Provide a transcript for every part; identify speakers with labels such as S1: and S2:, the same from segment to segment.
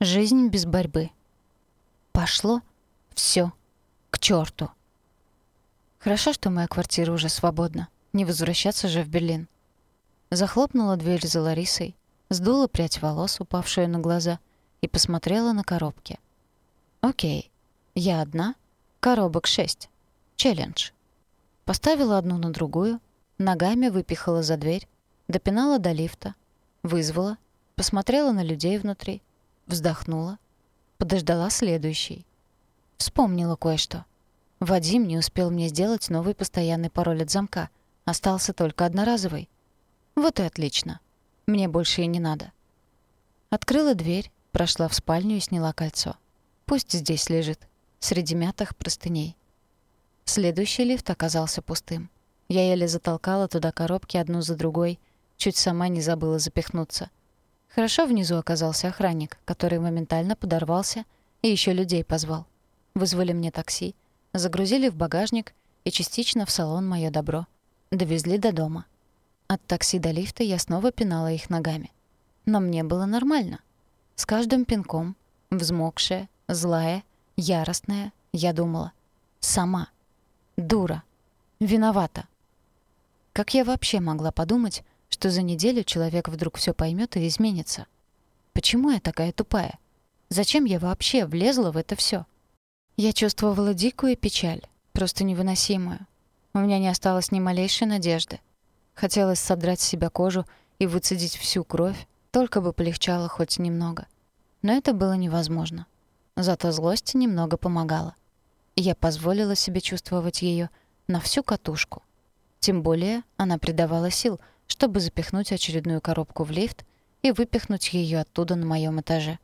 S1: Жизнь без борьбы. Пошло все к черту. Хорошо, что моя квартира уже свободна. Не возвращаться же в Берлин. Захлопнула дверь за Ларисой, сдула прядь волос, упавшую на глаза, и посмотрела на коробки. Окей, я одна, коробок шесть. Челлендж. Поставила одну на другую, ногами выпихала за дверь, допинала до лифта, вызвала, посмотрела на людей внутри, вздохнула, подождала следующий. Вспомнила кое-что. Вадим не успел мне сделать новый постоянный пароль от замка. Остался только одноразовый. Вот и отлично. Мне больше и не надо. Открыла дверь, прошла в спальню и сняла кольцо. Пусть здесь лежит, среди мятых простыней. Следующий лифт оказался пустым. Я еле затолкала туда коробки одну за другой, чуть сама не забыла запихнуться. Хорошо внизу оказался охранник, который моментально подорвался и еще людей позвал. Вызвали мне такси, загрузили в багажник и частично в салон моё добро. Довезли до дома. От такси до лифта я снова пинала их ногами. Но мне было нормально. С каждым пинком, взмокшая, злая, яростная, я думала. Сама. Дура. Виновата. Как я вообще могла подумать, что за неделю человек вдруг все поймет и изменится? Почему я такая тупая? Зачем я вообще влезла в это все? Я чувствовала дикую печаль, просто невыносимую. У меня не осталось ни малейшей надежды. Хотелось содрать с себя кожу и выцедить всю кровь, только бы полегчало хоть немного. Но это было невозможно. Зато злость немного помогала. Я позволила себе чувствовать ее на всю катушку. Тем более она придавала сил, чтобы запихнуть очередную коробку в лифт и выпихнуть ее оттуда на моем этаже.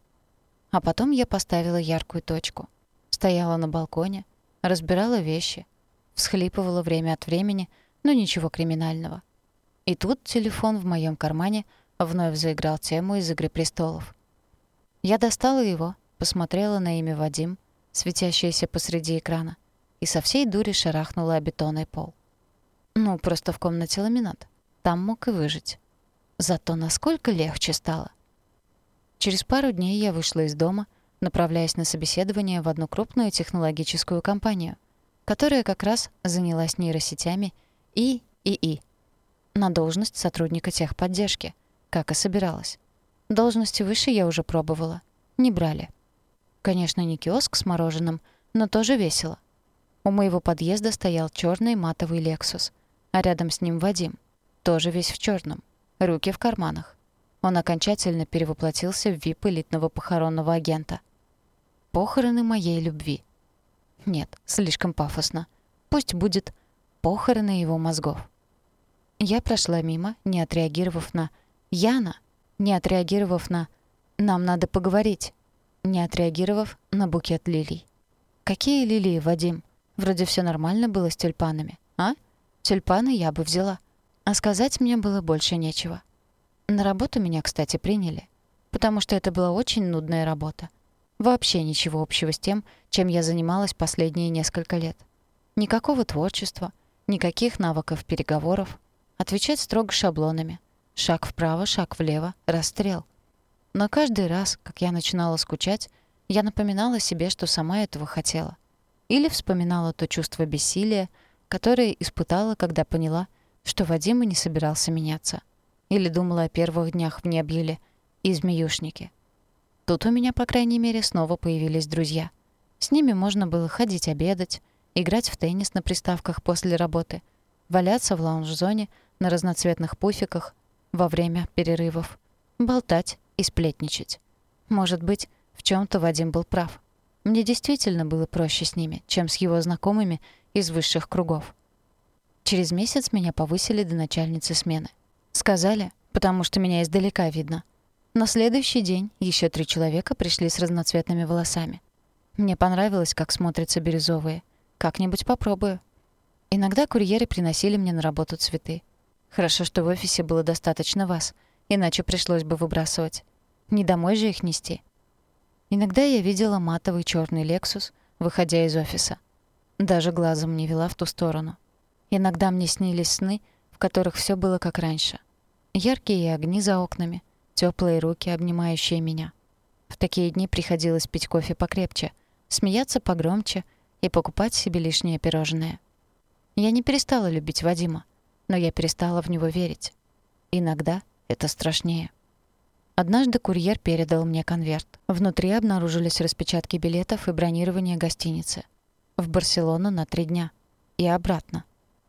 S1: А потом я поставила яркую точку. Стояла на балконе, разбирала вещи, всхлипывала время от времени, но ничего криминального. И тут телефон в моем кармане вновь заиграл тему из «Игры престолов». Я достала его, посмотрела на имя Вадим, светящееся посреди экрана, и со всей дури шарахнула о бетонный пол. Ну, просто в комнате ламинат. Там мог и выжить. Зато насколько легче стало. Через пару дней я вышла из дома, направляясь на собеседование в одну крупную технологическую компанию, которая как раз занялась нейросетями и ИИ на должность сотрудника техподдержки, как и собиралась. Должности выше я уже пробовала. Не брали. Конечно, не киоск с мороженым, но тоже весело. У моего подъезда стоял черный матовый «Лексус», а рядом с ним Вадим, тоже весь в черном, руки в карманах. Он окончательно перевоплотился в вип элитного похоронного агента — Похороны моей любви. Нет, слишком пафосно. Пусть будет похороны его мозгов. Я прошла мимо, не отреагировав на «Яна», не отреагировав на «Нам надо поговорить», не отреагировав на букет лилий. Какие лилии, Вадим? Вроде все нормально было с тюльпанами, а? Тюльпаны я бы взяла. А сказать мне было больше нечего. На работу меня, кстати, приняли, потому что это была очень нудная работа. Вообще ничего общего с тем, чем я занималась последние несколько лет. Никакого творчества, никаких навыков переговоров. Отвечать строго шаблонами. Шаг вправо, шаг влево, расстрел. Но каждый раз, как я начинала скучать, я напоминала себе, что сама этого хотела. Или вспоминала то чувство бессилия, которое испытала, когда поняла, что Вадим и не собирался меняться. Или думала о первых днях в Небьеле и Змеюшнике. Тут у меня, по крайней мере, снова появились друзья. С ними можно было ходить обедать, играть в теннис на приставках после работы, валяться в лаунж-зоне на разноцветных пуфиках во время перерывов, болтать и сплетничать. Может быть, в чем то Вадим был прав. Мне действительно было проще с ними, чем с его знакомыми из высших кругов. Через месяц меня повысили до начальницы смены. Сказали, потому что меня издалека видно — на следующий день еще три человека пришли с разноцветными волосами. Мне понравилось, как смотрятся бирюзовые. Как-нибудь попробую. Иногда курьеры приносили мне на работу цветы. Хорошо, что в офисе было достаточно вас, иначе пришлось бы выбрасывать. Не домой же их нести. Иногда я видела матовый черный «Лексус», выходя из офиса. Даже глазом не вела в ту сторону. Иногда мне снились сны, в которых все было как раньше. Яркие огни за окнами — теплые руки, обнимающие меня. В такие дни приходилось пить кофе покрепче, смеяться погромче и покупать себе лишнее пирожное. Я не перестала любить Вадима, но я перестала в него верить. Иногда это страшнее. Однажды курьер передал мне конверт. Внутри обнаружились распечатки билетов и бронирование гостиницы. В Барселону на три дня. И обратно.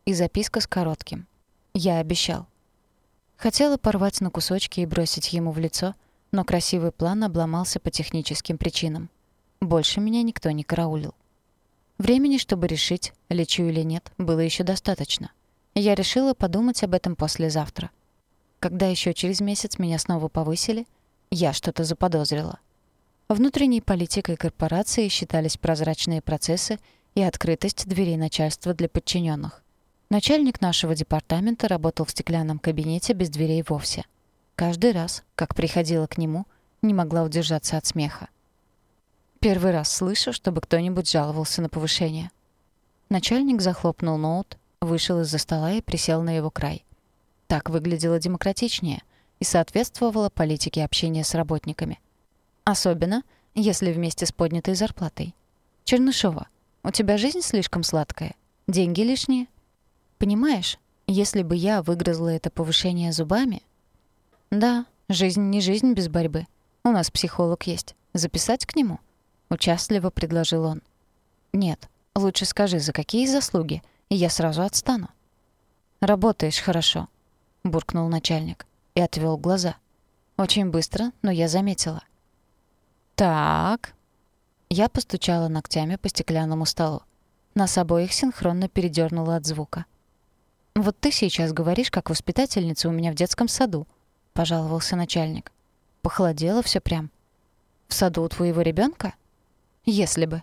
S1: И записка с коротким. Я обещал. Хотела порвать на кусочки и бросить ему в лицо, но красивый план обломался по техническим причинам. Больше меня никто не караулил. Времени, чтобы решить, лечу или нет, было еще достаточно. Я решила подумать об этом послезавтра. Когда еще через месяц меня снова повысили, я что-то заподозрила. Внутренней политикой корпорации считались прозрачные процессы и открытость дверей начальства для подчиненных. Начальник нашего департамента работал в стеклянном кабинете без дверей вовсе. Каждый раз, как приходила к нему, не могла удержаться от смеха. Первый раз слышу, чтобы кто-нибудь жаловался на повышение. Начальник захлопнул ноут, вышел из-за стола и присел на его край. Так выглядело демократичнее и соответствовало политике общения с работниками. Особенно, если вместе с поднятой зарплатой. Чернышова, у тебя жизнь слишком сладкая, деньги лишние. Понимаешь, если бы я выгрызла это повышение зубами... Да, жизнь не жизнь без борьбы. У нас психолог есть. Записать к нему? Участливо предложил он. Нет, лучше скажи, за какие заслуги, и я сразу отстану. Работаешь хорошо, буркнул начальник и отвел глаза. Очень быстро, но я заметила. Так. Я постучала ногтями по стеклянному столу. Нас обоих синхронно передёрнуло от звука. Вот ты сейчас говоришь, как воспитательница у меня в детском саду, пожаловался начальник. Похолодело все прям. В саду у твоего ребенка? Если бы.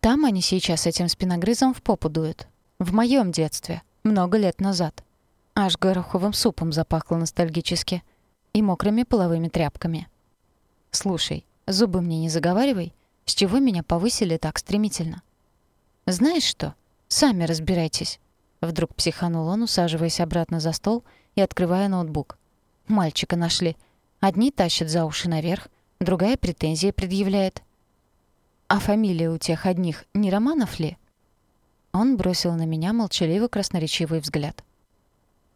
S1: Там они сейчас этим спиногрызом в попу дуют. В моем детстве, много лет назад. Аж гороховым супом запахло ностальгически и мокрыми половыми тряпками. «Слушай, зубы мне не заговаривай, с чего меня повысили так стремительно?» «Знаешь что? Сами разбирайтесь». Вдруг психанул он, усаживаясь обратно за стол и открывая ноутбук. «Мальчика нашли. Одни тащат за уши наверх, другая претензии предъявляет. А фамилия у тех одних не Романов ли?» Он бросил на меня молчаливо красноречивый взгляд.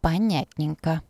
S1: «Понятненько».